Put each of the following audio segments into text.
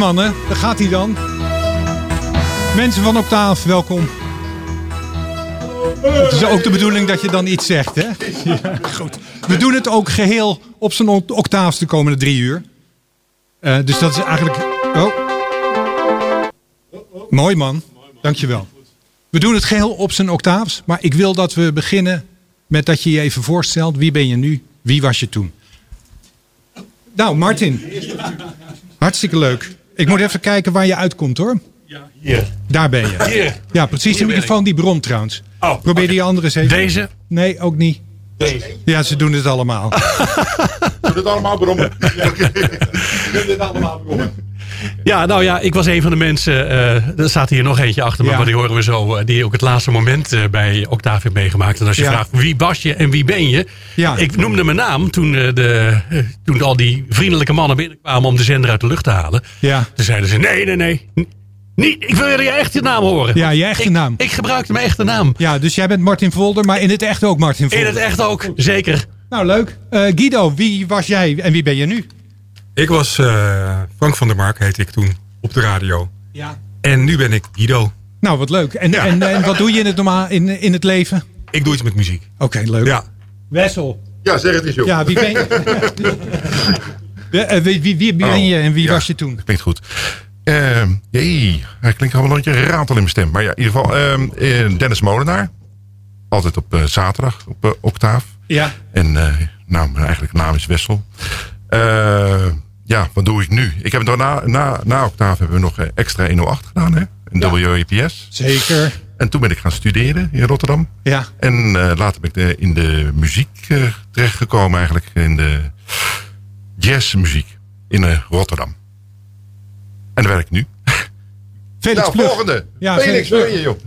Mannen, daar gaat hij dan. Mensen van Octaaf, welkom. Het is ook de bedoeling dat je dan iets zegt, hè? Ja, goed. We doen het ook geheel op zijn oct- octaafs de komende drie uur. Eh, dus dat is eigenlijk... Oh. Mooi man, dankjewel. We doen het geheel op zijn octaafs, maar ik wil dat we beginnen met dat je je even voorstelt. Wie ben je nu? Wie was je toen? Nou, Martin. Hartstikke leuk. Ik moet even kijken waar je uitkomt hoor. Hier. Daar ben je. Hier. Ja, precies. De microfoon die bromt trouwens. Oh, Probeer die andere eens even. Deze? Nee, ook niet. Deze. Ja, ze doen het allemaal. Doe het allemaal brommen. Ja, nou ja, ik was een van de mensen. eh, er staat hier nog eentje achter me, Ja. maar die horen we zo. eh, die ook het laatste moment eh, bij Octave heeft meegemaakt. En als je Ja. vraagt wie was je en wie ben je? Ja. Ik noemde mijn naam toen, de, toen al die vriendelijke mannen binnenkwamen om de zender uit de lucht te halen. Ja. Toen zeiden ze: nee, nee, nee. Niet, ik wil je echte naam horen. Ja, je echte ik, naam. Ik gebruikte mijn echte naam. Ja, dus jij bent Martin Volder, maar in het echt ook Martin In Volder. het echt ook, zeker. Nou, leuk. Guido, wie was jij en wie ben je nu? Ik was eh, Frank van der Mark, heette ik toen, op de radio. Ja. En nu ben ik Guido. Nou, wat leuk. En, en, en wat doe je in het, normaal, in, in het leven? Ik doe iets met muziek. Oké, leuk. Ja. Wessel. Ja, zeg het eens joh. Ja, wie ben je? Eh, wie, wie, wie ben Oh, je en wie ja. was je toen? Klinkt goed. Ehm jee, hij klinkt al een beetje ratel in mijn stem. Maar ja, in ieder geval ehm, eh, Dennis Molenaar. Altijd op eh, zaterdag op Octaaf. Ja. En eh, nou, mijn eigenlijke naam is Wessel. Eh, ja, wat doe ik nu? Ik heb daarna, na, na Octaaf hebben we nog eh, extra 108 gedaan, hè? Een WEPS. Zeker. En toen ben ik gaan studeren in Rotterdam. Ja. En eh, later ben ik de- in de muziek eh, terechtgekomen, eigenlijk in de jazzmuziek in eh, Rotterdam. En daar werk ik nu. Felix nou, Plug. volgende. Ja, Felix, Felix ben je joh.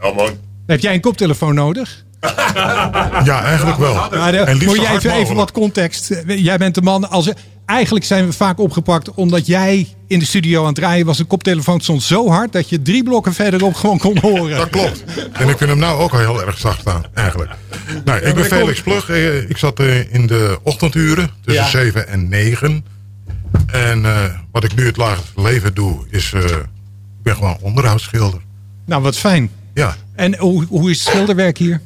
Ja man. Heb jij een koptelefoon nodig? Ja, eigenlijk wel. Maar, eh, En moet hard even, even wat context. Eh, Jij bent de man. Als, eigenlijk zijn we vaak opgepakt omdat jij in de studio aan het draaien was. De koptelefoon stond zo hard dat je drie blokken verderop gewoon kon horen. Dat klopt. En ik vind hem nou ook al heel erg zacht staan, eigenlijk. Nou, ik ben Felix Plug. Eh, Ik zat eh, in de ochtenduren tussen Ja. 7 en 9. En eh, wat ik nu het laagste leven doe, is... eh, ik ben gewoon onderhoudsschilder. Nou, wat fijn. Ja. En hoe, hoe is het schilderwerk hier?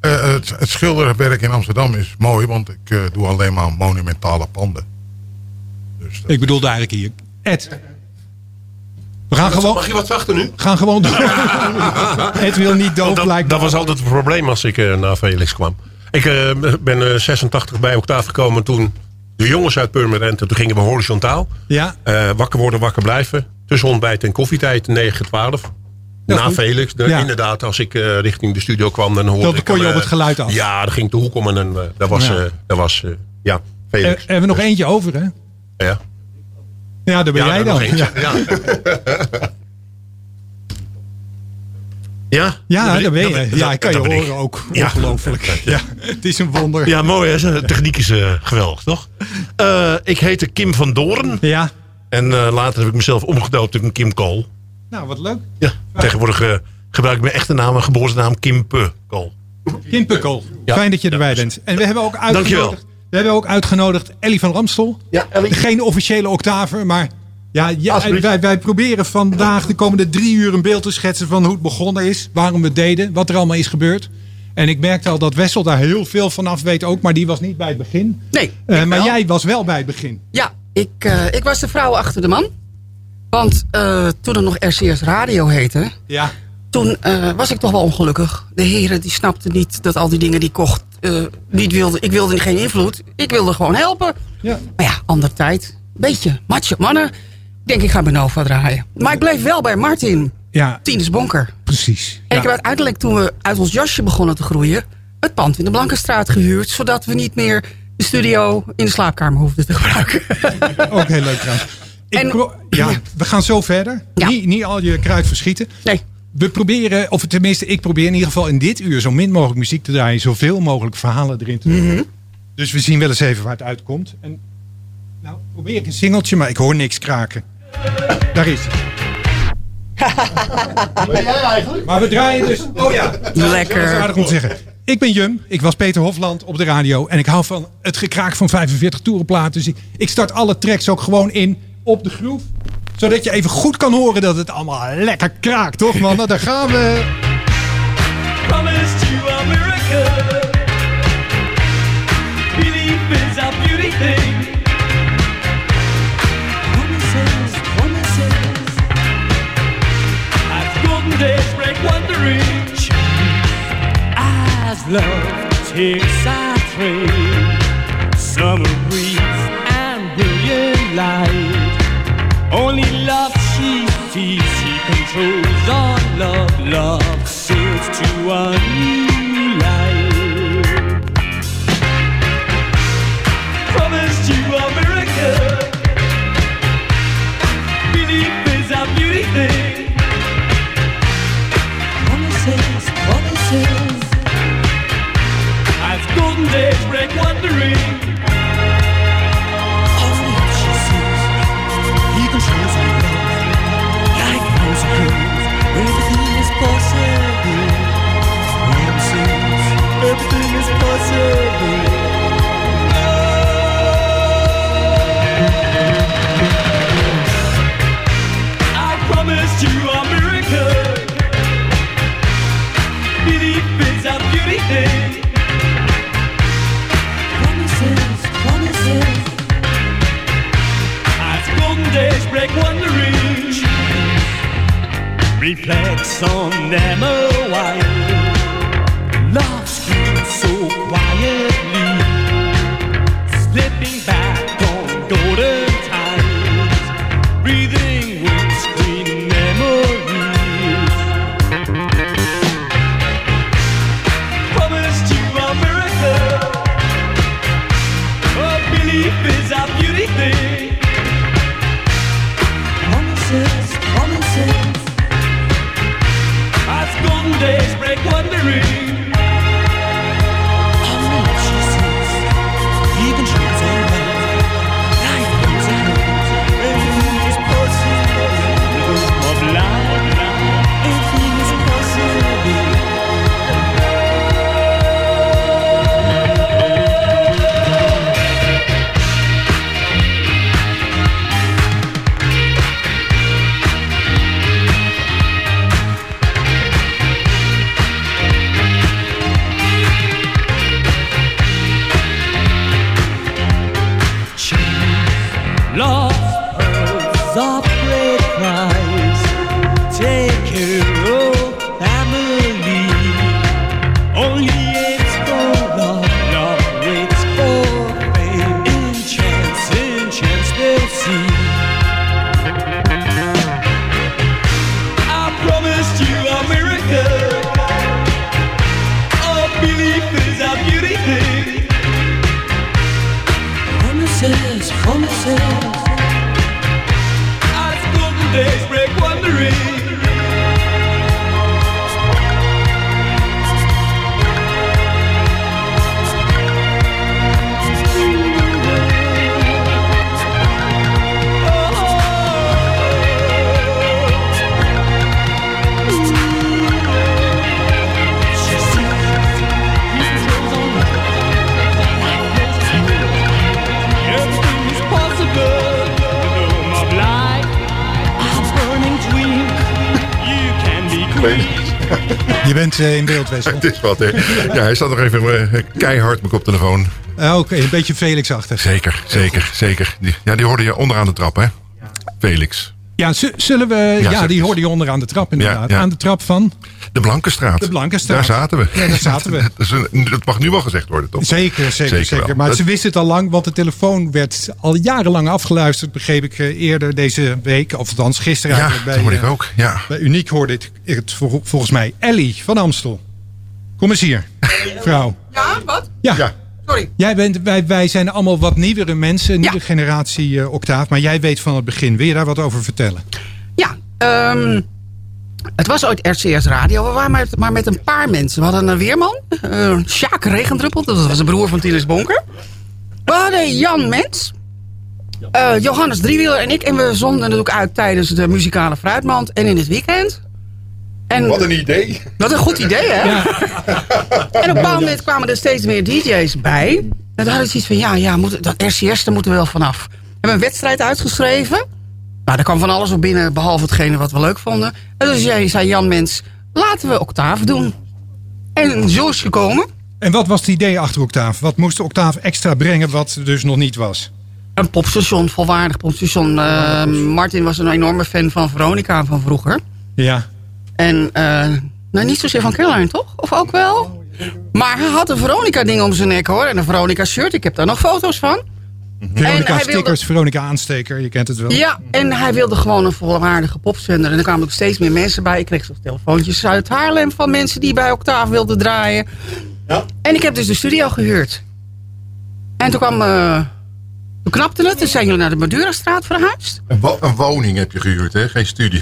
Eh, het, het schilderwerk in Amsterdam is mooi, want ik eh, doe alleen maar monumentale panden. Dus dat- Ik bedoelde eigenlijk hier. Ed. We gaan gewoon, Mag je wat zachter nu? gaan gewoon door. Ed wil niet dood Dat, blijkbaar. dat was altijd het probleem als ik eh, naar Felix kwam. Ik eh, ben eh, 86 bij Octaaf gekomen toen de jongens uit Purmerend. Toen gingen we horizontaal. Ja, Eh, wakker worden, wakker blijven. Tussen ontbijt en koffietijd 9, 12. Ja, Na goed. Felix. De- Ja. Inderdaad, als ik eh, richting de studio kwam, dan hoorde ik kon je hem, op het eh, geluid af. Ja, dan ging ik de hoek om en dan, eh, dat was, Ja. eh, dat was eh, ja, er, Felix. hebben we nog eentje over, hè? ja. Ja, daar ben Ja, jij dan. Ja, Ja. Ja, ja daar ben je. dat- Ja, ik kan je horen ik. ook. Ongelooflijk. Ja, het is een wonder. Ja, mooi hè. De techniek is eh, geweldig, toch? Eh, ik heette Kim van Doorn. Ja. En eh, later heb ik mezelf omgedoopt in Kim Kool. Nou, wat leuk. Ja, tegenwoordig gebruik ik mijn echte naam en geboortenaam Kim Pe Kool. Kim. Ja. Fijn dat je erbij bent. En we hebben ook Dankjewel. We hebben ook uitgenodigd Ellie van Ramstel. Ja, Ellie. Geen officiële octaver, maar ja, wij, wij proberen vandaag de komende drie uur een beeld te schetsen van hoe het begonnen is. Waarom we het deden, wat er allemaal is gebeurd. En ik merkte al dat Wessel daar heel veel van af weet ook, maar die was niet bij het begin. Nee, Eh, maar wel. jij was wel bij het begin. Ja, ik, eh, ik was de vrouw achter de man. Want eh, toen het nog RCS Radio heette, Ja. Toen eh, was ik toch wel ongelukkig. De heren die snapten niet dat al die dingen die ik kocht, eh, niet wilde. Ik wilde geen invloed. Ik wilde gewoon helpen. Ja. Maar ja, andere tijd. Beetje macho mannen. Ik denk, ik ga bij Nova draaien. Maar ik bleef wel bij Martin. Ja, Tines Bonker. precies. En Ja. ik heb uiteindelijk, toen we uit ons jasje begonnen te groeien... het pand in de Blankenstraat gehuurd... zodat we niet meer de studio in de slaapkamer hoefden te gebruiken. Ook heel leuk trouwens. Ik En- ja, we gaan zo verder. Ja. Niet, niet al je kruid verschieten. Nee, We proberen, of tenminste, ik probeer in ieder geval in dit uur zo min mogelijk muziek te draaien, zoveel mogelijk verhalen erin te doen. Mhm. Dus we zien wel eens even waar het uitkomt. En, nou, probeer ik een singeltje, maar ik hoor niks kraken. Daar is het. Maar we draaien dus. Oh ja, Lekker. Dat is aardig om te zeggen. Ik ben Jum, ik was Peter Hofland op de radio en ik hou van het gekraak van 45 toerenplaten. Dus ik, ik start alle tracks ook gewoon in op de groef. Zodat je even goed kan horen dat het allemaal lekker kraakt, toch man? Nou, daar gaan we. Promised you a miracle. Belief is a beauty thing. Promises, promises. As golden days break wondering. As love takes our train. Summer breeze and brilliant light. Only love she sees, he controls all love. Love sails to a song days bent eh, in beeld, Wessel. Het is wat, hè. Ja, hij staat nog even eh, keihard mijn koptelefoon. Ah, Oké, een beetje Felix-achtig. Zeker, zeker, zeker. Die- Ja, die hoorde je onderaan de trap, hè? Felix. Ja, zullen we... Ja, die hoorde je onderaan de trap inderdaad. Ja, ja. Aan de trap van... De Blankenstraat. De Blankenstraat. Daar zaten we. Ja, daar zaten we. Dat, is een- dat mag nu wel gezegd worden, toch? Zeker, zeker, zeker. Maar Dat- ze wisten het al lang, want de telefoon werd al jarenlang afgeluisterd, begreep ik eh, eerder deze week. Of althans gisteren Ja, eigenlijk dat hoorde bij, ik eh, ook. Ja. bij Uniek hoorde ik het vol- volgens mij. Ellie van Amstel. Kom eens hier, vrouw. Ja, wat? Ja, Ja. Sorry. Jij bent, wij, wij zijn allemaal wat nieuwere mensen, nieuwe Ja. generatie eh, Octaaf. Maar jij weet van het begin. Wil je daar wat over vertellen? Ja, ehm, het was ooit RCS Radio. We waren maar met, maar met een paar mensen. We hadden een weerman, uh, Sjaak Regendruppel. Dat was de broer van Tilis Bonker. We hadden Jan Mens. eh, Johannes Driewieler en ik. En we zonden natuurlijk uit tijdens de muzikale fruitmand en in het weekend. En, Wat een idee. wat een goed idee, hè? En op een bepaald moment kwamen er steeds meer DJ's bij. En toen hadden ze iets van, ja, ja moet, dat RCS, daar moeten we wel vanaf. We hebben een wedstrijd uitgeschreven. Nou, er kwam van alles op binnen, behalve hetgene wat we leuk vonden. En dus jij zei, Jan Mens, laten we Octave doen. En zo is het gekomen. En wat was het idee achter Octave? Wat moest Octave extra brengen wat er dus nog niet was? Een popstation, volwaardig popstation. Eh, Martin was een enorme fan van Veronica van vroeger. Ja. En, eh, nou niet zozeer van Caroline, toch? Of ook wel? Maar hij had een Veronica-ding om zijn nek, hoor. En een Veronica-shirt. Ik heb daar nog foto's van. Veronica hij wilde- stickers, Veronica aansteker, je kent het wel. Ja, en hij wilde gewoon een volwaardige popzender. En er kwamen ook steeds meer mensen bij. Ik kreeg zelfs telefoontjes uit Haarlem van mensen die bij Octave wilden draaien. Ja. En ik heb dus de studio gehuurd. En toen kwam... eh toen knapte het. Toen zijn jullie naar de Madurastraat verhuisd. Een, wo- een woning heb je gehuurd, hè? Geen studio.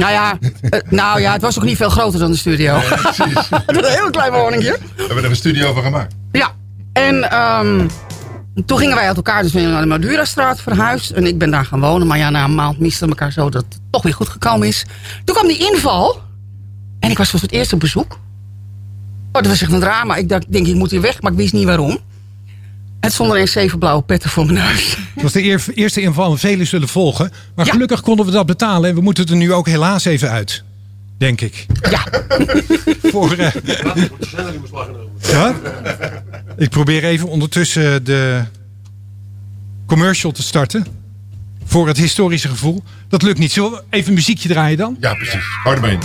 Nou ja, eh, nou ja, het was ook niet veel groter dan de studio. precies. Het was een heel klein woningje. We hebben er een studio van gemaakt. Ja, en ehm, toen gingen wij uit elkaar dus weer naar de Madurastraat verhuisd. En ik ben daar gaan wonen. Maar ja, na een maand misten we elkaar zo dat het toch weer goed gekomen is. Toen kwam die inval. En ik was voor het eerst op bezoek. Oh, dat was echt een drama. Ik dacht, denk, ik moet hier weg, maar ik wist niet waarom. Het stonden er eens zeven blauwe petten voor mijn neus. Het was de eer- eerste inval en velen zullen volgen. Maar Ja. gelukkig konden we dat betalen. En we moeten er nu ook helaas even uit. Denk ik. Ja, Voor, eh, ja? Ik probeer even ondertussen de commercial te starten. Voor het historische gevoel. Dat lukt niet. Zullen we even een muziekje draaien dan? Ja, precies. Hou erbij.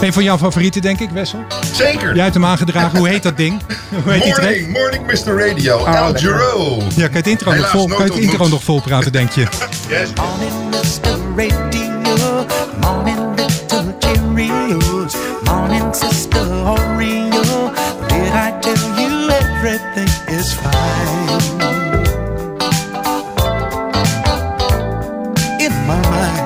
Een van jouw favorieten, denk ik, Wessel? Zeker. Jij hebt hem aangedragen. Hoe heet dat ding? Hoe heet die track? Morning, morning Mr. Radio. El lekker. Giro. Ja, kan je het intro, nog vol, kan je het intro nog vol praten, denk je? Yes. Morning, Mr. Radio. Morning, little Cheerios. Morning, Sister Oreo. Did I tell you everything is fine? In my mind.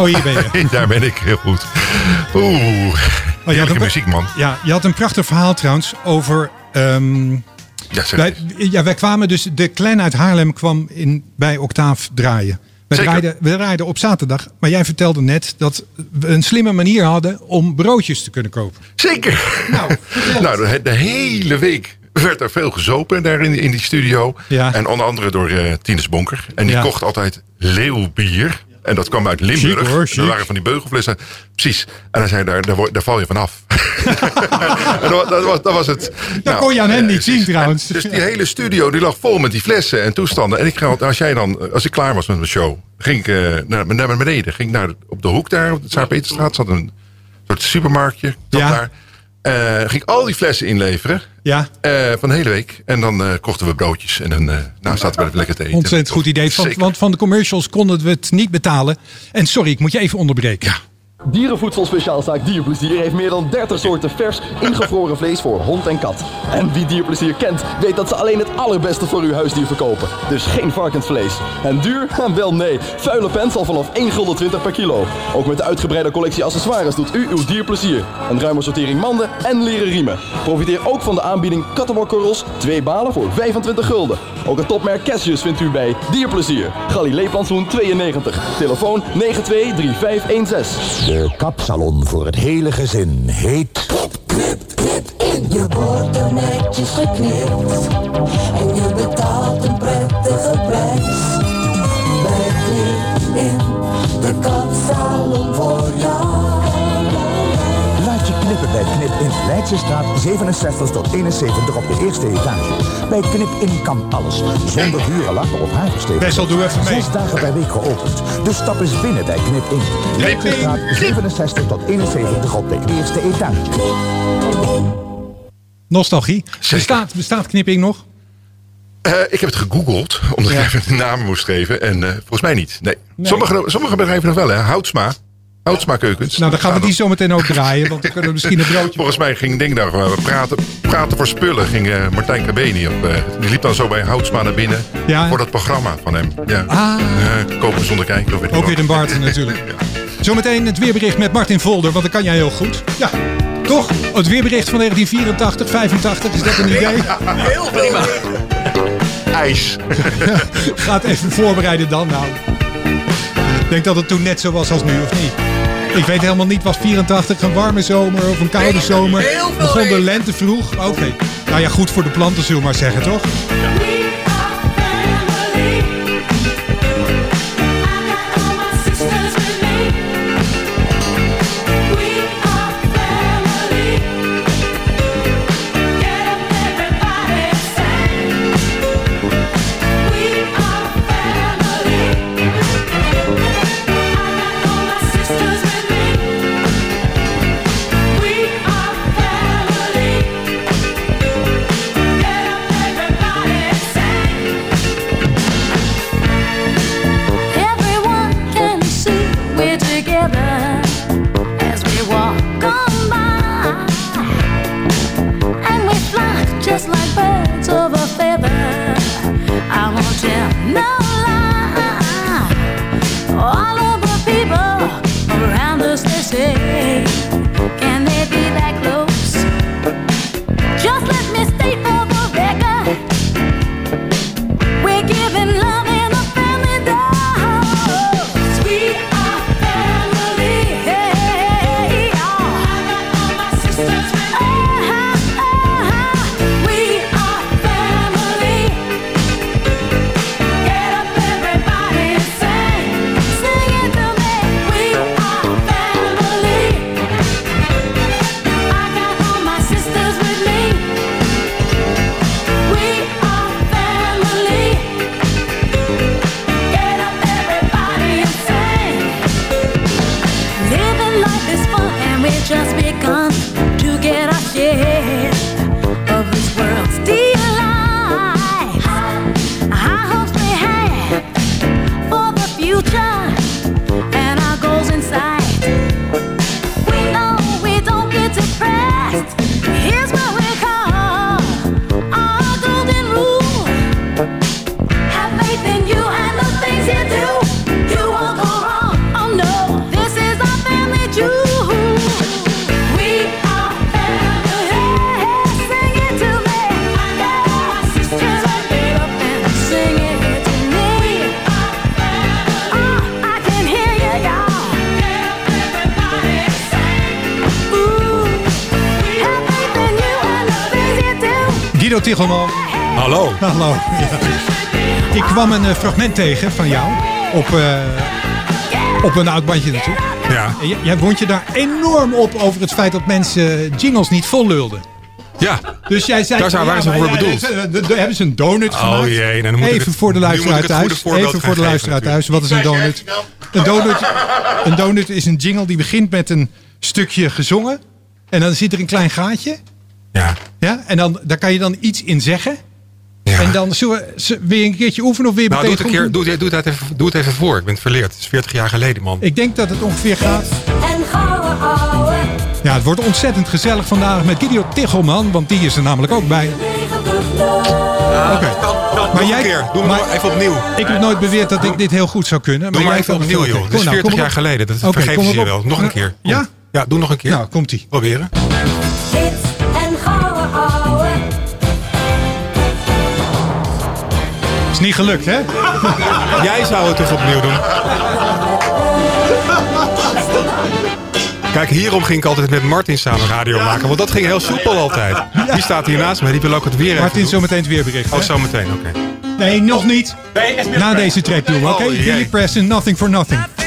Oh, hier ben je. Daar ben ik heel goed. Oeh, Oh, heerlijke een- muziek, man. Ja, je had een prachtig verhaal trouwens over... ehm, Ja, wij, ja, wij kwamen dus... De Klein uit Haarlem kwam in, bij Octaaf draaien. We draaiden, we draaiden op zaterdag. Maar jij vertelde net dat we een slimme manier hadden om broodjes te kunnen kopen. Zeker. Nou, Nou, de, de hele week werd er veel gezopen daar in, in die studio. Ja. En onder andere door eh Tinus Bonker. En die Ja. kocht altijd leeuwbier. En dat kwam uit Limburg. Chic, hoor, chic. Er waren van die beugelflessen. Precies. En hij zei, daar, daar, daar val je vanaf. dat, dat, was, dat was het. Dat kon je aan hem eh, niet zien trouwens. En Dus die hele studio die lag vol met die flessen en toestanden. En ik als, jij dan, als ik klaar was met mijn show, ging ik eh, naar, naar beneden. Ging ik naar, op de hoek daar, op de Saar-Peterstraat, zat een soort supermarktje. Zat Ja. daar. Eh, ging ik al die flessen inleveren. Ja, eh, van de hele week. En dan eh, kochten we broodjes. En dan nou, zaten we lekker te eten. ontzettend goed idee. Van, want van de commercials konden we het niet betalen. En sorry, ik moet je even onderbreken. Dierenvoedselspeciaalzaak Dierplezier heeft meer dan 30 soorten vers, ingevroren vlees voor hond en kat. En wie Dierplezier kent, weet dat ze alleen het allerbeste voor uw huisdier verkopen. Dus geen varkensvlees. En duur? Wel nee. Vuile pens al vanaf 1,20 gulden per kilo. Ook met de uitgebreide collectie accessoires doet u uw dier plezier. Een ruime sortering manden en leren riemen. Profiteer ook van de aanbieding kattenbakkorrels, twee balen voor 25 gulden. Ook het topmerk Cassius vindt u bij Dierplezier. Galileeplantsoen 92. Telefoon 923516. De kapsalon voor het hele gezin heet... Je wordt er netjes geknipt en je betaalt een prettige prijs. Bij Knip in de kapsalon in Leidsestraat 67 tot 71 op de eerste etage. Bij Knip in kan alles, zonder dure lakken of haarversteviging. Wessel, doe even mee. Zes dagen per week geopend. Dus stap eens binnen bij Knip in. Leidsestraat 67 tot 71 op de eerste etage. Nostalgie. Bestaat, bestaat knipping nog? Eh, ik heb het gegoogeld, omdat Ja. ik even de namen moest geven. En eh, volgens mij niet. Nee. Sommige, sommige bedrijven nog wel, hè. Houtsma. Houtsma keukens. Nou, dan gaan we die zo meteen ook draaien. Want dan kunnen we misschien een broodje... Volgens mij ging ding daar eh, praten, praten voor spullen. Ging eh, Martijn Cabeni op. eh, die liep dan zo bij Houtsma naar binnen. Ja. Voor dat programma van hem. Ja. Ah. Eh, kopen zonder kijken. Of weet ik Ook weer een Bart natuurlijk. Zometeen het weerbericht met Martin Volder, want dat kan jij heel goed. Ja, toch? Het weerbericht van 1984, 85, is dat een idee? Heel prima. IJs. Ga het even voorbereiden dan. Nou, ik denk dat het toen net zo was als nu, of niet? Ik weet helemaal niet, was 84 een warme zomer of een koude zomer? Begon de lente vroeg? Oké. Nou ja, goed voor de planten zullen we maar zeggen, toch? Tichelman. Hallo. Hallo. Ja. Ik kwam een eh, fragment tegen van jou op, eh, op een oud bandje natuurlijk. Ja. En jij wond je daar enorm op over het feit dat mensen jingles niet vol lulden. Ja. Dus jij zei... Daar zou- waren ze voor ja, bedoeld. ze- de- de- Hebben ze een donut Oh gemaakt? jee, nou, dan moet ik Even het- voor de luisteraar thuis. Even voor de luisteraar thuis. Wat is een donut? Een donut, een donut is een jingle die begint met een stukje gezongen. En dan zit er een klein gaatje. Ja. Ja, en dan, daar kan je dan iets in zeggen. Ja. En dan zullen we, je een keertje oefenen of weer Nou, doe het, een keer, doe, doe, het even, doe het even voor. Ik ben het verleerd. Het is 40 jaar geleden, man. Ik denk dat het ongeveer gaat. En gouden ouwe Ja, het wordt ontzettend gezellig vandaag met Guido Tichelman. Want die is er namelijk ook bij. Oké. Maar Maar jij, keer. Doe maar- maar even opnieuw. Ik heb nooit beweerd dat ik dit heel goed zou kunnen. Doe maar even het opnieuw, joh. Dat is kom nou, 40 kom jaar geleden. Dat vergeven kom ze je wel. Nog een keer. Kom. Ja? Ja, doe nog een keer. Nou, komt ie. Proberen. Is niet gelukt, hè? Jij zou het toch opnieuw doen? Kijk, hierom ging ik altijd met Martin samen radio maken. Want dat ging heel soepel altijd. Die staat hier naast mij. Die wil ook het weer Martin, zometeen het weerbericht. Oh, zometeen, oké. Nee, nog niet. Na deze track doen we, oké? Oh, jee. Billy Preston, Nothing for nothing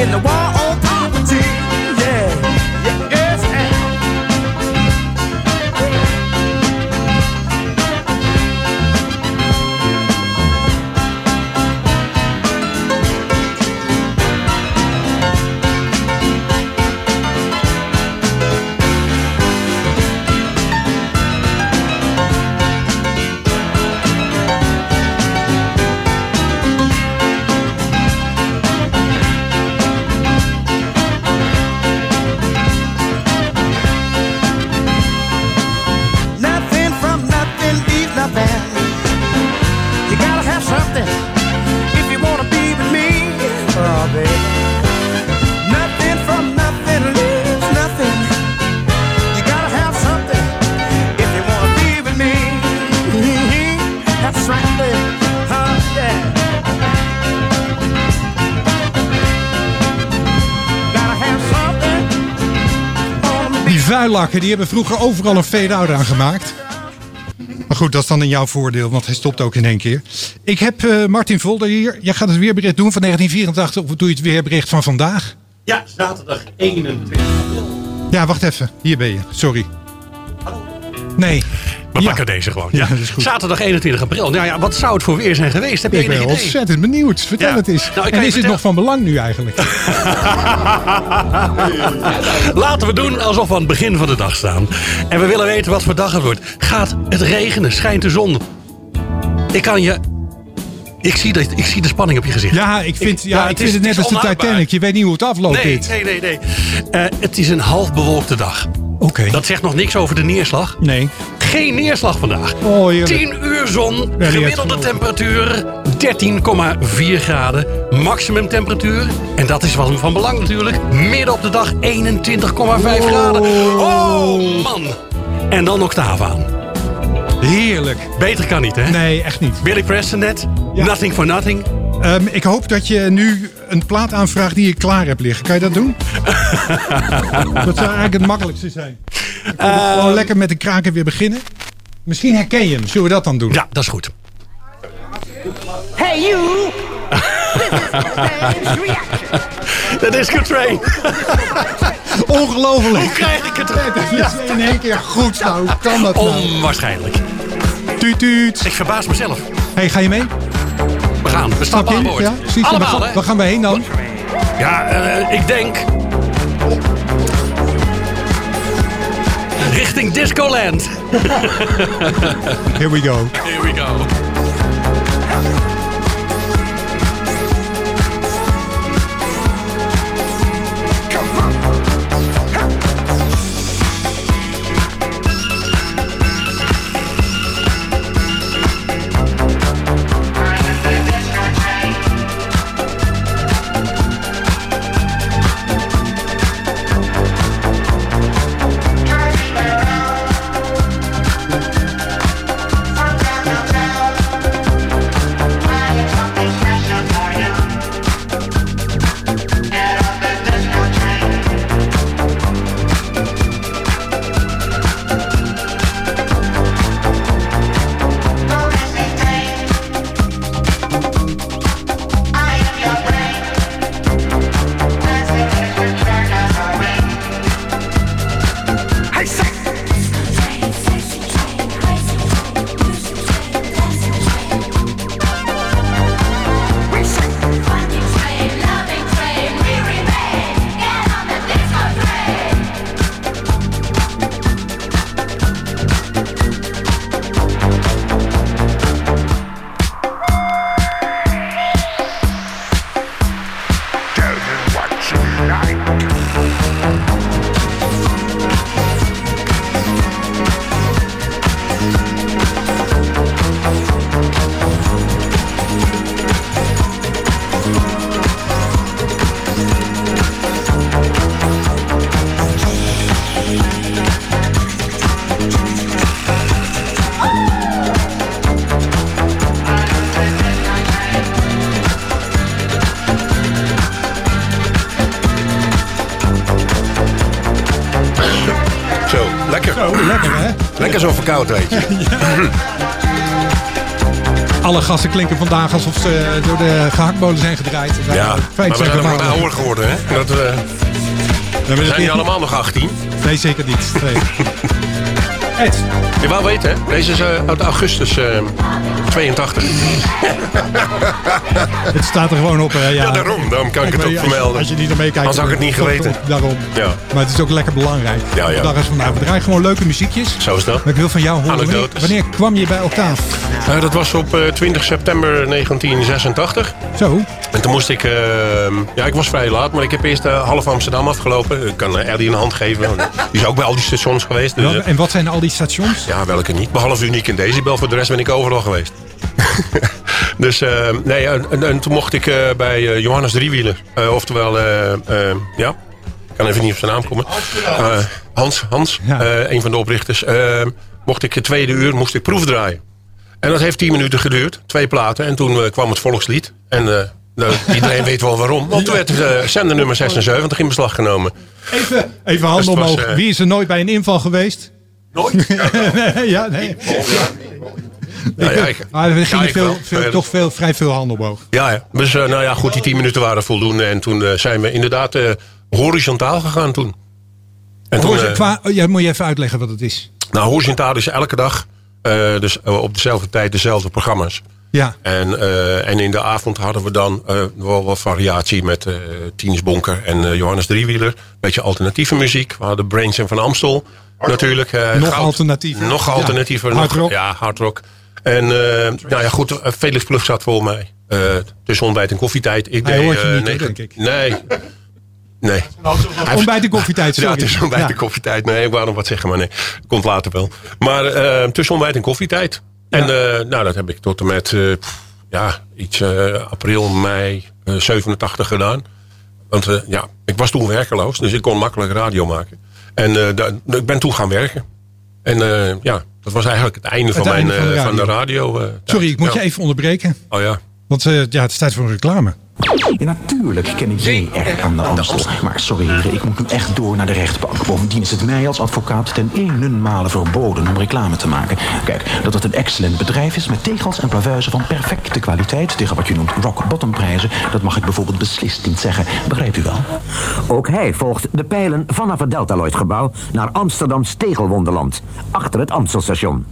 in the war Die hebben vroeger overal een fade-out aan gemaakt. Maar goed, dat is dan in jouw voordeel, want hij stopt ook in één keer. Ik heb eh, Martin Volder hier. Jij gaat het weerbericht doen van 1984 of doe je het weerbericht van vandaag? Ja, zaterdag 21 april. Ja, wacht even. Hier ben je. Sorry. Nee. We Ja. pakken deze gewoon. Ja, dat. Zaterdag 21 april. Nou ja, wat zou het voor weer zijn geweest? Heb je Ik ben idee? ontzettend benieuwd. Vertel het eens. Nou, en is het vertellen- nog van belang nu eigenlijk? Laten we doen alsof we aan het begin van de dag staan. En we willen weten wat voor dag het wordt. Gaat het regenen? Schijnt de zon? Ik kan je... Ik zie, de, ik zie de spanning op je gezicht. Ja, ik vind, ja, het is- het net als de. Titanic. Je weet niet hoe het afloopt Nee, dit. nee, nee. nee. Eh, het is een half bewolkte dag. Oké. Dat zegt nog niks over de neerslag. Nee. Geen neerslag vandaag. Oh, heerlijk. 10 uur zon, gemiddelde temperatuur 13,4 graden. Maximum temperatuur, en dat is wat van belang natuurlijk, midden op de dag 21,5 graden. Oh man! En dan octaaf aan. Heerlijk. Beter kan niet, hè? Nee, echt niet. Billy Preston net, Ja. Nothing for Nothing. Ehm, ik hoop dat je nu een plaat aanvraagt die je klaar hebt liggen. Kan je dat doen? dat zou eigenlijk het makkelijkste zijn. Eh, Gewoon lekker met de kraken weer beginnen. Misschien herken je hem. Zullen we dat dan doen? Ja, dat is goed. Hey you! This is Disco Train. Ongelooflijk. Hoe krijg ik het? Dat is in één keer goed. Nou, hoe kan dat nou? Onwaarschijnlijk. Tuut, tuut. Ik verbaas mezelf. Hey, ga je mee? We gaan. We stappen aan je? boord. Ja, precies. Allemaal, waar, hè? gaan, waar gaan we heen dan? Ja, eh, ik denk... Richting Discoland. Here we go. Here we go. Weet je. Alle gassen klinken vandaag alsof ze door de gehaktmolen zijn gedraaid. Ja, maar we zijn er wat ouder geworden, hè? Dat, eh, we zijn niet- niet allemaal nog 18. Nee, zeker niet. Nee. Ed, Je wou weten, hè? Deze is eh, uit augustus eh, 82. het staat er gewoon op. Hè? Ja, Ja, daarom. Daarom kan ik het ook vermelden. Als je niet naar meekijkt. Had ik het niet dan- geweten. Daarom. Ja, Maar het is ook lekker belangrijk. Ja, ja. Dag is vandaag. We draaien gewoon leuke muziekjes. zo is dat. Maar ik wil van jou horen. Wanneer, kwam je bij Octaaf? Eh, dat was op eh, 20 september 1986. Zo. En toen moest ik... eh, ja, ik was vrij laat, maar ik heb eerst eh, half Amsterdam afgelopen. Ik kan uh, Ellie een hand geven. Die is ook bij al die stations geweest. Dus, eh, En wat zijn al die stations? ja, welke niet. Behalve Uniek en Decibel. Voor de rest ben ik overal geweest. dus eh, nee, en, en toen mocht ik eh, bij eh, Johannes Driewieler. eh, oftewel, eh, eh, ja, ik kan even niet op zijn naam komen. Eh, Hans, Hans Ja. eh, een van de oprichters. mocht ik het tweede uur moest ik proef draaien. En dat heeft tien minuten geduurd. Twee platen. En toen kwam het volkslied. En eh, nou, iedereen weet wel waarom. Want toen werd eh zender nummer 76 in beslag genomen. Even, even handen Dus was, omhoog. eh, Wie is er nooit bij een inval geweest? Nooit? ja, nee. Ja, ja, ik- Maar er gingen ik veel, veel, Eh, toch veel, vrij veel handen omhoog. Ja, ja. Dus eh, nou ja, goed, die 10 minuten waren voldoende. En toen eh, zijn we inderdaad eh, horizontaal gegaan toen. En toen eh, qua, ja, moet je even uitleggen wat het is. nou, horizontaal is elke dag, eh, dus eh, op dezelfde tijd dezelfde programma's. Ja. En, eh, en in de avond hadden we dan eh, wel wat variatie met eh Tines Bonker en eh, Johannes Driewieler. Beetje alternatieve muziek. We hadden Brains en Van Amstel natuurlijk. eh, Nog goud. alternatiever. Nog Ja. alternatiever. Hard nog- rock. Ja, hard rock. En eh, nou ja, goed, Felix Plug zat voor mij. Eh, tussen ontbijt en koffietijd. Ik Hij deed, hoort je eh, niet, negen- denk ik. Nee. Nee. Ontbijt en koffietijd, Ja, sorry. tussen ontbijt Ja. en koffietijd. Nee, ik wou nog wat zeggen, maar nee. Komt later wel. Maar eh, tussen ontbijt en koffietijd. En eh, nou, dat heb ik tot en met, eh, ja, iets eh, april, mei eh, 87 gedaan. Want ja, ik was toen werkeloos, dus ik kon makkelijk radio maken. En da- ik ben toen gaan werken. En ja, dat was eigenlijk het einde van, mijn, van de eh, van de radio. radio. Sorry, ik moet Ja. je even onderbreken. Oh ja. Want eh, ja, het is tijd voor een reclame. Ja, natuurlijk ken ik JR aan de Amstel. Maar sorry heren, ik moet nu echt door naar de rechtbank. Bovendien is het mij als advocaat ten enenmale verboden om reclame te maken. Kijk, dat het een excellent bedrijf is met tegels en plavuizen van perfecte kwaliteit... tegen wat je noemt rock-bottom prijzen, dat mag ik bijvoorbeeld beslist niet zeggen. Begrijpt u wel? Ook hij volgt de pijlen vanaf het Deltaloid-gebouw naar Amsterdams Tegelwonderland. Achter het Amstelstation.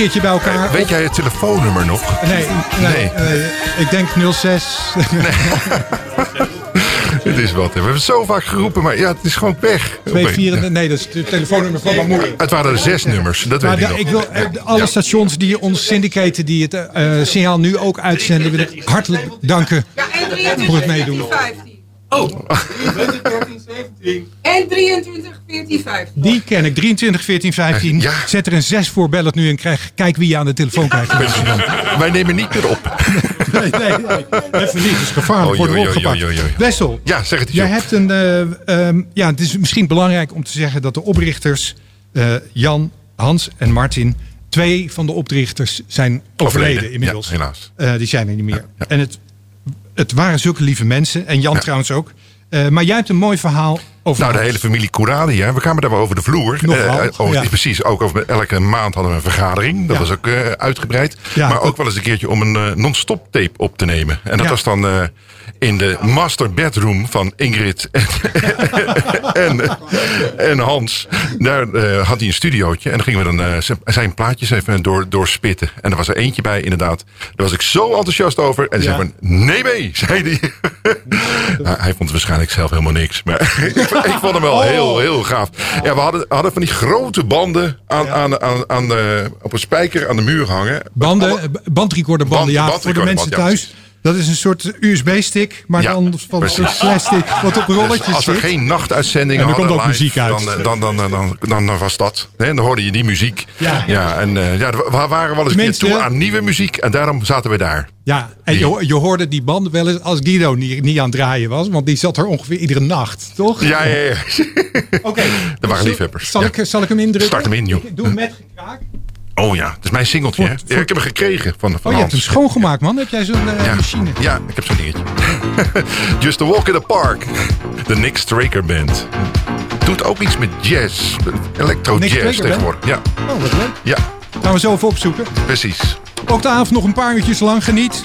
Keertje bij elkaar. Weet jij het telefoonnummer nog? Nee, nee, Nee. nee. ik denk 06. Het is wat. hè. We hebben het zo vaak geroepen, maar ja, het is gewoon pech. 24, nee, dat is het telefoonnummer van mijn moeder. Het waren er zes nummers, dat Maar weet ik nog. ik wil eh, alle stations die ons syndicaten, die het eh, signaal nu ook uitzenden, wil ik hartelijk danken voor het meedoen. Oh. En 23, 14, 15. Die ken ik, 23, 14, 15. Zet er een 6 voor, bel het nu en krijg, kijk wie je aan de telefoon krijgt. Wij nemen niet meer op. Nee, nee, nee. Even niet, het is gevaarlijk. Oh, Wordt opgepakt. Wessel, Ja, zeg het eens. jij hebt een... eh, ehm, ja, het is misschien belangrijk om te zeggen dat de oprichters... eh, Jan, Hans en Martin... Twee van de oprichters zijn overleden, Overleden, inmiddels. ja, helaas. Eh, die zijn er niet meer. En het, het waren zulke lieve mensen. En Jan trouwens ook. Eh, maar jij hebt een mooi verhaal Over nou, de hele familie Couradia. We kwamen daar wel over de vloer. Over- ja. Precies, ook over, elke maand hadden we een vergadering. Dat Ja. was ook eh, uitgebreid. Ja, maar ook wel eens een keertje om een eh, non-stop tape op te nemen. En dat was dan in de master bedroom van Ingrid en, en, en Hans. Daar had hij een studiootje. En dan gingen we dan zijn- plaatjes even door, doorspitten. En er was er eentje bij, inderdaad. Daar was ik zo enthousiast over. En zei van, nee, nee, zei hij. Nou, hij vond waarschijnlijk zelf helemaal niks. Maar ik, vond hem wel Oh. heel, heel gaaf. Ja, we hadden, hadden van die grote banden aan, aan, aan, aan de, op een spijker aan de muur hangen. Banden, Alle- eh, bandrecorderbanden, Band- ja, voor de mensen ja, thuis. Dat is een soort USB-stick, maar Ja, dan van precies. zo'n plastic wat op rolletjes Dus als we zit. geen nachtuitzendingen En er komt hadden ook live, muziek uit. Dan, eh, dan, dan, dan, dan, dan, dan was dat. Hè, dan hoorde je die muziek. Ja. en eh, ja, we waren wel eens een keer toe aan nieuwe muziek. En daarom zaten we daar. Ja, en je, je hoorde die banden wel eens als Guido niet, niet aan het draaien was. Want die zat er ongeveer iedere nacht, toch? Ja, ja, ja. Oké. Dat waren liefhebbers. Zal, Ja. ik, zal ik hem indrukken? Start hem in, joh. Ik doe hem met gekraak. Oh ja, dat is mijn singeltje. Ja, ik heb hem gekregen van, van Oh, je hebt hem schoongemaakt, man. Heb jij zo'n eh, Ja. machine? Ja, ik heb zo'n dingetje. Just a Walk in the Park. De Nick Straker Band. Doet ook iets met jazz. Electro Nick jazz Straker tegenwoordig. Ja, Oh, wat leuk. ja, Gaan we zo even opzoeken. precies. Ook de avond nog een paar uurtjes lang geniet.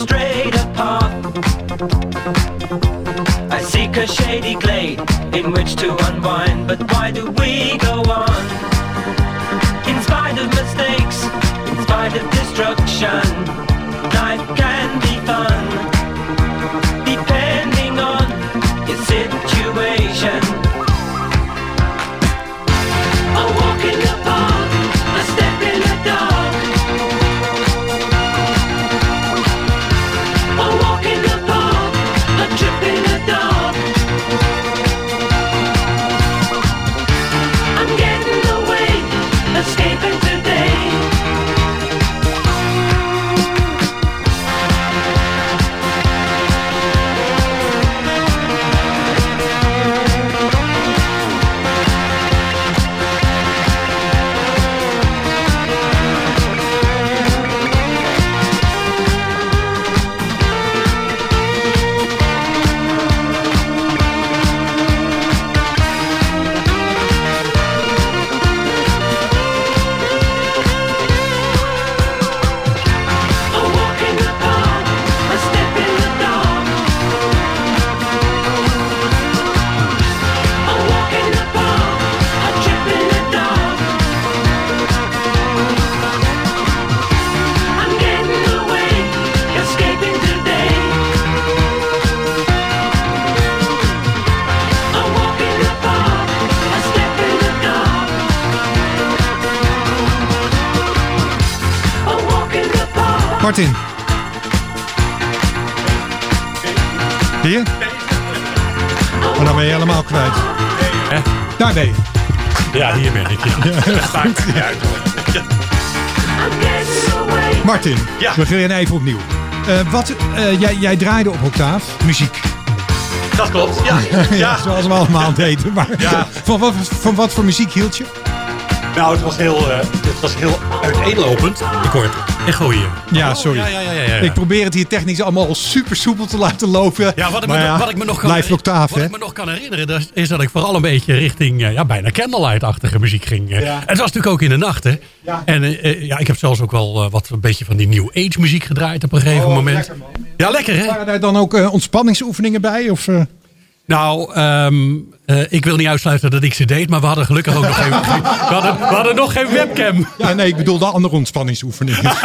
I seek a path. I seek a shady glade in which to unwind. Martin, Ja. we beginnen even opnieuw. Eh, wat, eh, jij, jij draaide op octaaf muziek. Dat klopt. Ja. Ja, ja. zoals we allemaal deden. Maar Ja. van, wat, van wat voor muziek hield je? Nou, het was heel, eh, het was heel uiteenlopend. Ik hoor goeie. Ja, sorry. ja, ja, ja, ja, ja. Ik probeer het hier technisch allemaal super soepel te laten lopen. Ja, wat ik, me, ja, wat ik me nog kan, octaaf, wat ik me nog kan herinneren, dat is, dat ik vooral een beetje richting eh, ja, bijna candlelight-achtige muziek ging. eh. Het was natuurlijk ook in de nacht, hè? Ja. En eh, ja, ik heb zelfs ook wel wat een beetje van die New Age muziek gedraaid op een gegeven Oh, moment. lekker. Ja, lekker hè? Waren daar dan ook ontspanningsoefeningen bij? Of? Nou, ehm, eh, ik wil niet uitsluiten dat ik ze deed, maar we hadden gelukkig ook nog geen, geen- we, hadden, we hadden nog geen webcam. Ja, nee, ik bedoel de andere ontspanningsoefeningen.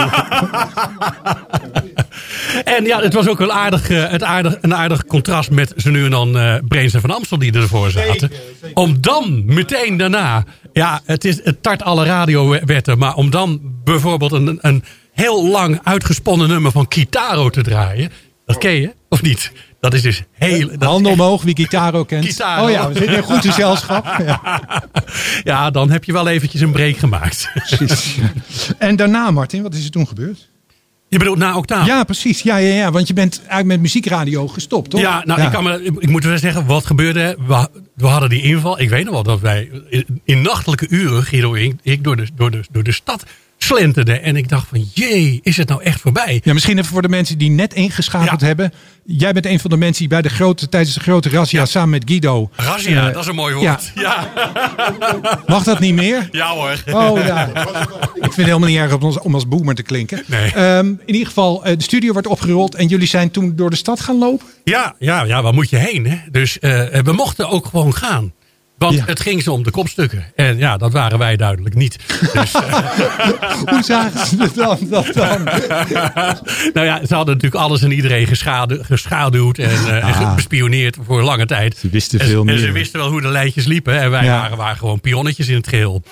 En ja, het was ook wel aardig, eh, het aardig, een aardig contrast met zo nu en dan eh Brains en Van Amstel die ervoor zaten. Om dan meteen daarna, ja, het, is, het tart alle radiowetten, maar om dan bijvoorbeeld een, een heel lang uitgesponnen nummer van Kitaro te draaien. Dat ken je, of niet? Dat is dus heel... Handen echt- omhoog, wie Gitaro kent. Gitaro. Oh ja, we zitten in goed gezelschap. Ja, ja, dan heb je wel eventjes een break gemaakt. precies. En daarna, Martin, wat is er toen gebeurd? Je bedoelt na Octaaf? Ja, precies. Ja, ja, ja, want je bent eigenlijk met muziekradio gestopt, toch? Ja, nou, Ik, kan me, ik moet wel zeggen, wat gebeurde? We, we hadden die inval. Ik weet nog wel dat wij in, nachtelijke uren, Guido ik door, de, door, de, door de stad slenterde. En ik dacht van, jee, is het nou echt voorbij? Ja, misschien even voor de mensen die net ingeschakeld Ja. hebben. Jij bent een van de mensen die bij de grote, tijdens de grote razzia samen met Guido. Razzia, eh, dat is een mooi woord. Ja, Mag dat niet meer? ja. hoor. Oh ja. Ik vind het helemaal niet erg om als, om als boomer te klinken. Nee. Ehm, in ieder geval, eh, de studio wordt opgerold en jullie zijn toen door de stad gaan lopen? Ja, ja, ja, waar moet je heen? Hè? Dus eh, we mochten ook gewoon gaan. Want Ja. het ging ze om de kopstukken. En ja, dat waren wij duidelijk niet. Dus, eh, Hoe zagen ze dan, dat dan? nou ja, ze hadden natuurlijk alles en iedereen geschadu- geschaduwd en, eh, en Ah. bespioneerd voor lange tijd. Ze wisten En- veel en, meer. ze wisten wel hoe de lijntjes liepen. En wij Ja. waren, waren gewoon pionnetjes in het geheel.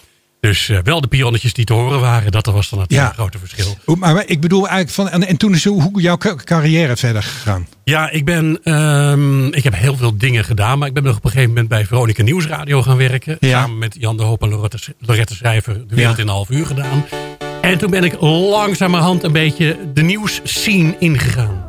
Dus eh, wel de pionnetjes die te horen waren, dat was dan het Ja. eh, grote verschil. Maar ik bedoel eigenlijk van, en, en toen is hoe jouw ca- carrière verder gegaan? Ja, ik ben, ehm, ik heb heel veel dingen gedaan, maar ik ben nog op een gegeven moment bij Veronica Nieuwsradio gaan werken. Ja. Samen met Jan de Hoop en Lorette, Lorette Schrijver, de wereld Ja. in een half uur gedaan. En toen ben ik langzamerhand een beetje de nieuwsscene ingegaan.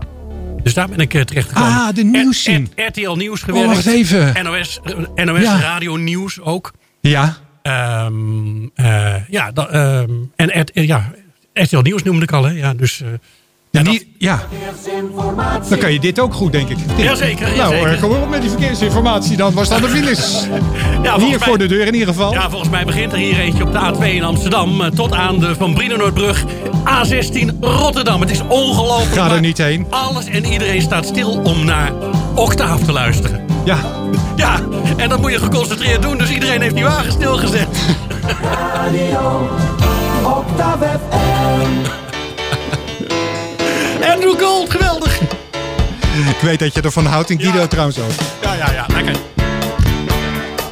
Dus daar ben ik eh, terecht gekomen. Ah, de nieuwsscene. RTL Nieuws Oh, gewerkt. wacht even. NOS, eh, NOS. Radio Nieuws ook. Ja. Ehm, eh, ja, dat, ehm, en RT, ja, RTL Nieuws noemde ik al. Hè? Ja, dus, eh, Ja, die, ja. Dan kan je dit ook goed, denk ik. Dit. Jazeker, Nou, jazeker. kom op met die verkeersinformatie dan. Was dan de finish? ja, Hier mij- voor de deur in ieder geval. Ja, volgens mij begint er hier eentje op de A2 in Amsterdam. eh, Tot aan de Van Brienenoordbrug. A16 Rotterdam. Het is ongelooflijk. Ga er niet heen. Alles en iedereen staat stil om naar Octaaf te luisteren. Ja. Ja, en dat moet je geconcentreerd doen. Dus iedereen heeft die wagen stilgezet. Andrew Gold, geweldig. Ik weet dat je ervan houdt in Guido trouwens ook. Ja, ja, ja. Lekker.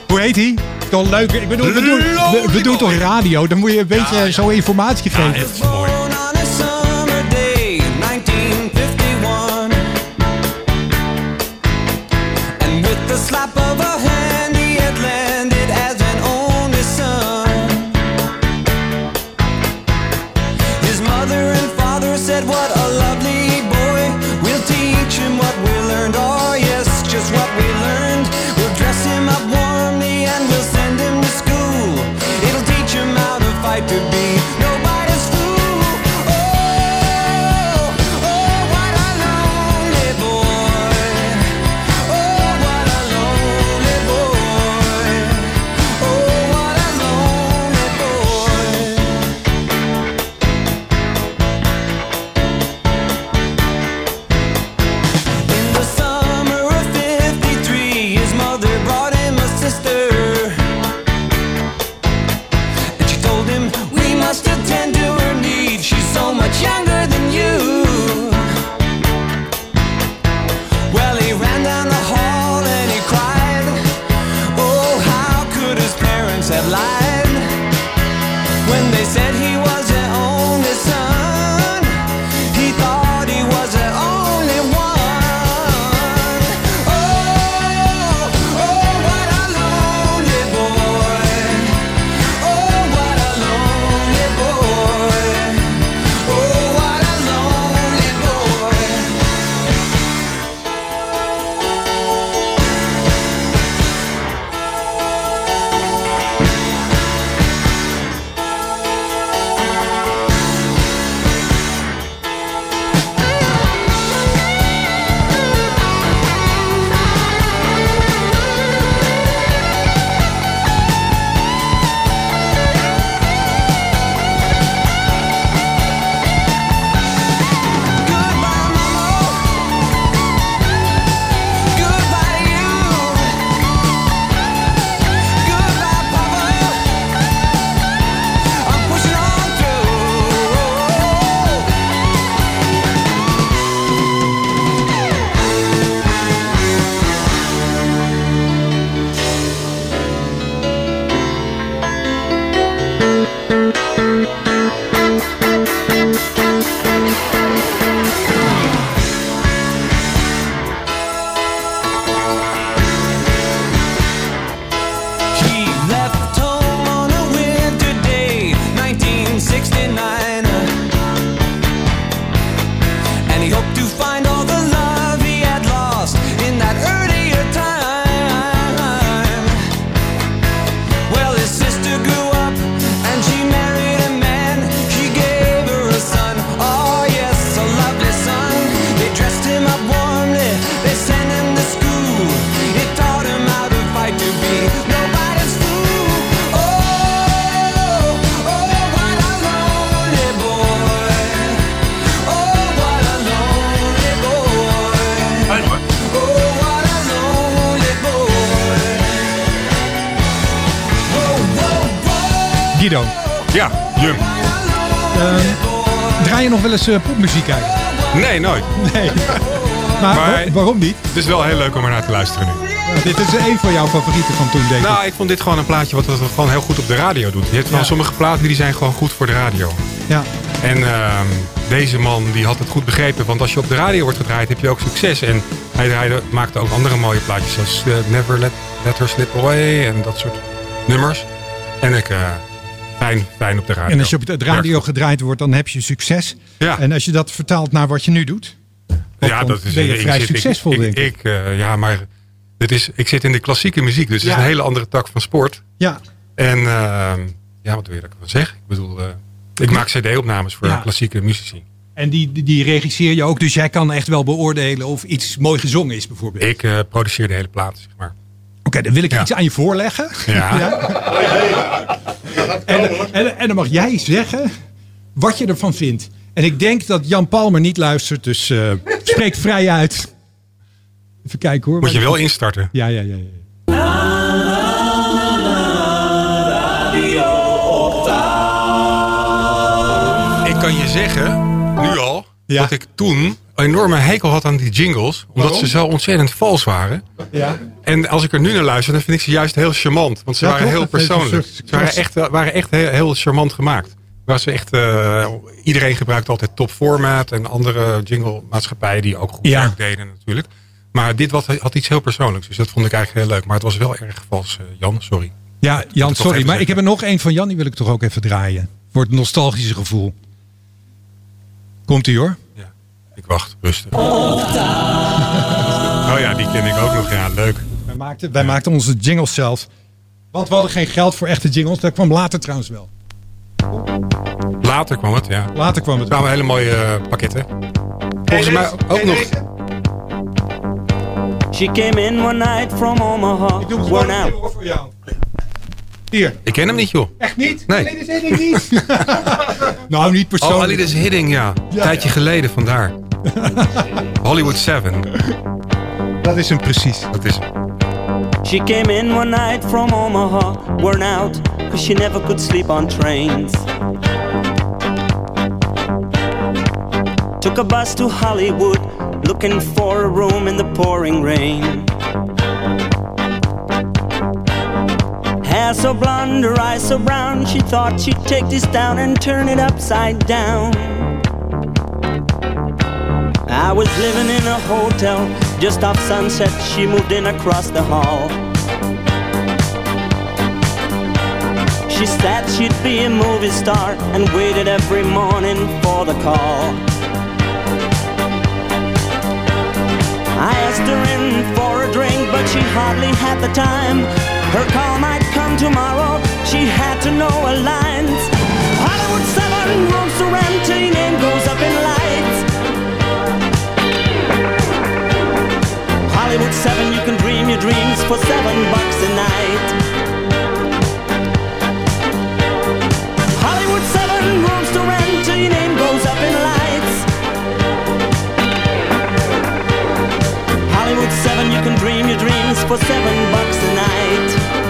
Hoe heet hij? Toch leuk. Ik bedoel, we doen, we, we doen toch radio? Dan moet je een beetje zo informatie Ja, geven. het is mooi. Wel eens eh, popmuziek eigenlijk? Nee, nooit. Nee. Maar, Maar- wa- waarom niet? Het is wel heel leuk om er naar te luisteren nu. Dit is een van jouw favorieten van toen, denk ik. Nou, ik vond dit gewoon een plaatje wat het gewoon heel goed op de radio doet. Je hebt wel Ja. sommige platen die zijn gewoon goed voor de radio. Ja. En ehm, deze man die had het goed begrepen. Want als je op de radio wordt gedraaid, heb je ook succes. En hij draaide, maakte ook andere mooie plaatjes. Zoals eh, Never Let, Let Her Slip Away en dat soort nummers. En ik, eh, fijn, fijn op de radio. En als je op het radio gedraaid wordt, dan heb je succes. Ja. En als je dat vertaalt naar wat je nu doet, ja, dat is, ben je ik vrij zit- succesvol, ik, denk ik. ik. eh, ja, maar dit is, ik zit in de klassieke muziek. Dus het is een hele andere tak van sport. Ja. En ehm, ja, wat wil je dat ik van zeg? Ik bedoel, eh, ik maak cd-opnames voor Ja. klassieke muzici. En die, die, die regisseer je ook, dus jij kan echt wel beoordelen of iets mooi gezongen is, bijvoorbeeld. Ik eh, produceer de hele plaat, zeg maar. Oké, dan wil ik iets aan je voorleggen. Ja. En, en, en dan mag jij zeggen wat je ervan vindt. En ik denk dat Jan Palmer niet luistert, dus eh, spreek vrij uit. Even kijken hoor. Moet je wel instarten. Ja, ja, ja. ja. Ik kan je zeggen, nu al, Ja. dat ik toen enorme hekel had aan die jingles. Omdat Waarom? ze zo ontzettend vals waren. Ja. En als ik er nu naar luister, dan vind ik ze juist heel charmant. Want ze Ja, waren toch? heel persoonlijk. Ze waren echt, waren echt heel, heel charmant gemaakt. Waar ze echt, eh, iedereen gebruikt altijd top format. En andere jingle maatschappijen die ook goed Ja. werk deden natuurlijk. Maar dit wat, had iets heel persoonlijks. Dus dat vond ik eigenlijk heel leuk. Maar het was wel erg vals, eh, Jan. Sorry. Ja, Jan, sorry. Maar ik heb er nog één van Jan, die wil ik toch ook even draaien. Voor het nostalgische gevoel. Komt ie hoor. Ik wacht, rustig. Oh ja, die ken ik ook nog. Ja, leuk. Wij maakten, wij maakten onze jingles zelf. Want we hadden geen geld voor echte jingles. Dat kwam later trouwens wel. Later kwam het, ja. Later kwam het. Het waren hele mooie eh, pakketten. Volgens mij ook nog... She came in one night from Omaha. Worn out. voor jou. Hier. Ik ken hem niet, joh. Echt niet? Nee. Dat is ik niet. nou, niet Oh, persoonlijk. Alidas Hidding, ja. Een Ja. tijdje geleden, vandaar. Hollywood 7. Dat is hem precies. Dat is hem. She came in one night from Omaha. Worn out. Cause she never could sleep on trains. Took a bus to Hollywood. Looking for a room in the pouring rain. Hair so blonde, her eyes so brown. She thought she'd take this down and turn it upside down. I was living in a hotel just off sunset. She moved in across the hall. She said she'd be a movie star and waited every morning for the call. I asked her in for a drink, but she hardly had the time. Her call might tomorrow. She had to know her lines. Hollywood 7 rooms to rent, till your name goes up in lights. Hollywood 7, you can dream your dreams for seven bucks a night. Hollywood 7 rooms to rent till your name goes up in lights. Hollywood 7, you can dream your dreams for seven bucks a night.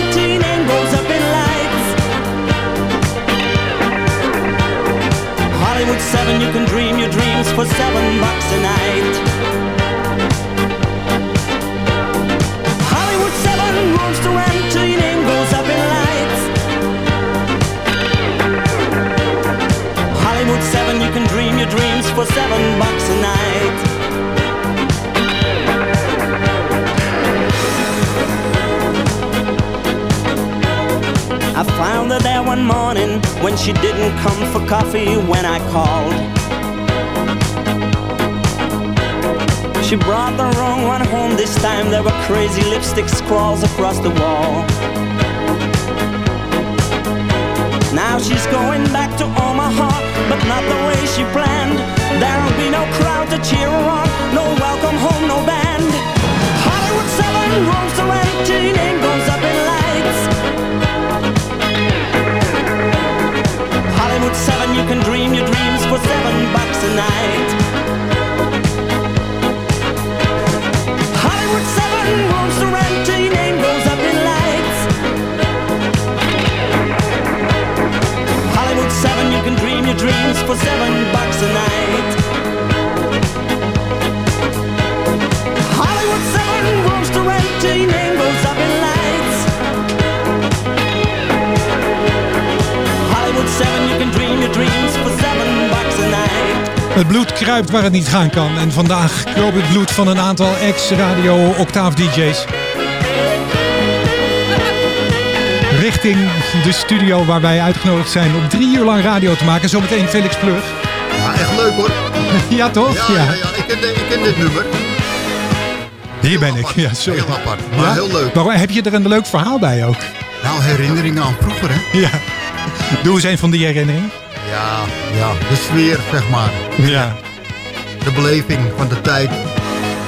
Hollywood 7, you can dream your dreams for seven bucks a night. Hollywood 7 rooms to rent till your name goes up in lights. Hollywood 7, you can dream your dreams for seven bucks a night. I found her there one morning when she didn't come for coffee when I called. She brought the wrong one home this time. There were crazy lipstick scrawls across the wall. Now she's going back to Omaha, but not the way she planned. There'll be no crowd to cheer her on. For seven bucks a night. Het bloed kruipt waar het niet gaan kan. En vandaag kroop het bloed van een aantal ex-radio Octaaf DJ's. Richting de studio waar wij uitgenodigd zijn om drie uur lang radio te maken. Zometeen Felix Plug. Ja, echt leuk hoor. Ja, toch? Ja, ja, ja. Ik, ken, ik ken dit nummer. Hier ben ik. Ja, sorry. Heel apart, maar Ja? heel leuk. Waarom, heb je er een leuk verhaal bij ook? Nou, herinneringen aan vroeger hè. Ja. Doe eens een van die herinneringen. Ja, ja, de sfeer zeg maar. Ja. De beleving van de tijd.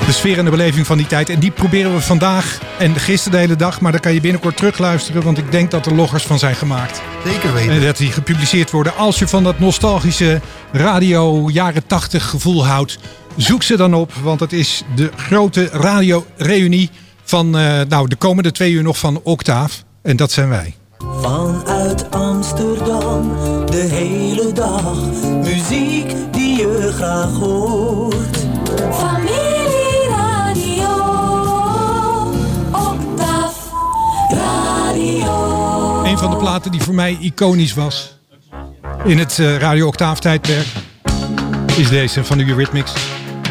De sfeer en de beleving van die tijd. En die proberen we vandaag en gisteren de hele dag. Maar daar kan je binnenkort terugluisteren. Want ik denk dat er loggers van zijn gemaakt. Zeker weten. En dat die gepubliceerd worden. Als je van dat nostalgische radio jaren 80 gevoel houdt. Zoek ze dan op. Want het is de grote radio-reunie van eh, nou, de komende twee uur nog van Octaaf. En dat zijn wij. Vanuit Amsterdam, de hele dag. Muziek die je graag hoort. Familieradio, Octave Radio. Een van de platen die voor mij iconisch was in het eh, Radio Octaaf tijdperk is deze van de Eurythmics.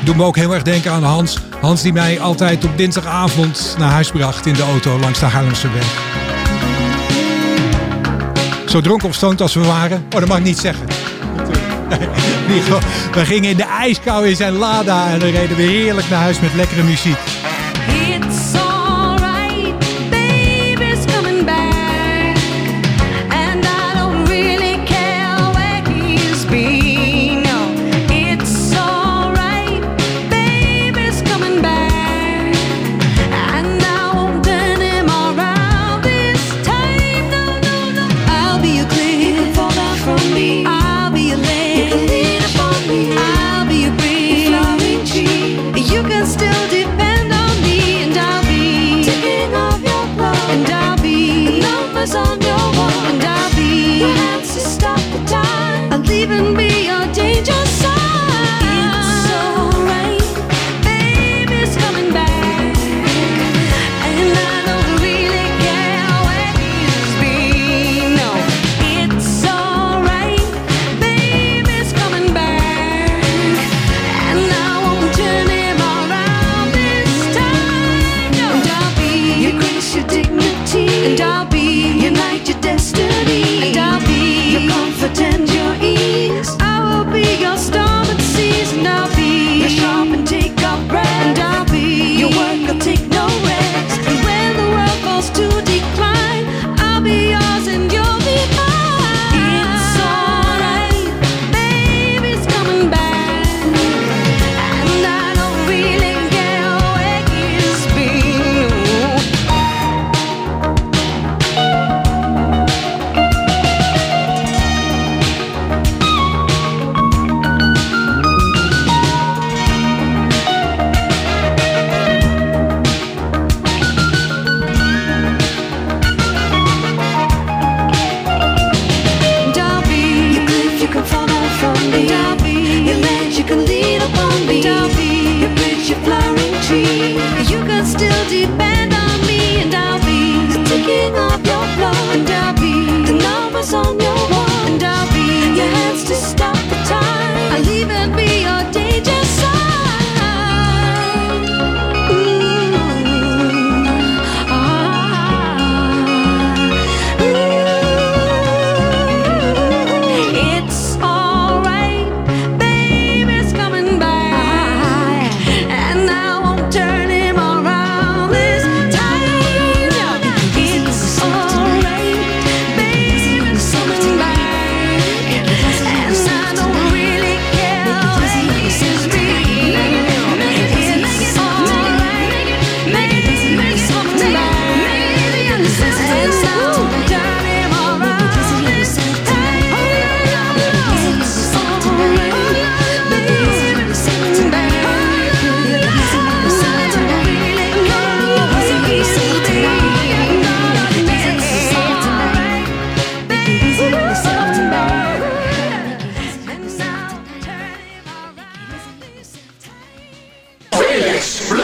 Doet me ook heel erg denken aan Hans. Hans die mij altijd op dinsdagavond naar huis bracht in de auto langs de Haarlemse weg. Zo dronken of stoned als we waren. Oh, dat mag ik niet zeggen. We gingen in de ijskou in zijn Lada en dan reden we heerlijk naar huis met lekkere muziek. Explode!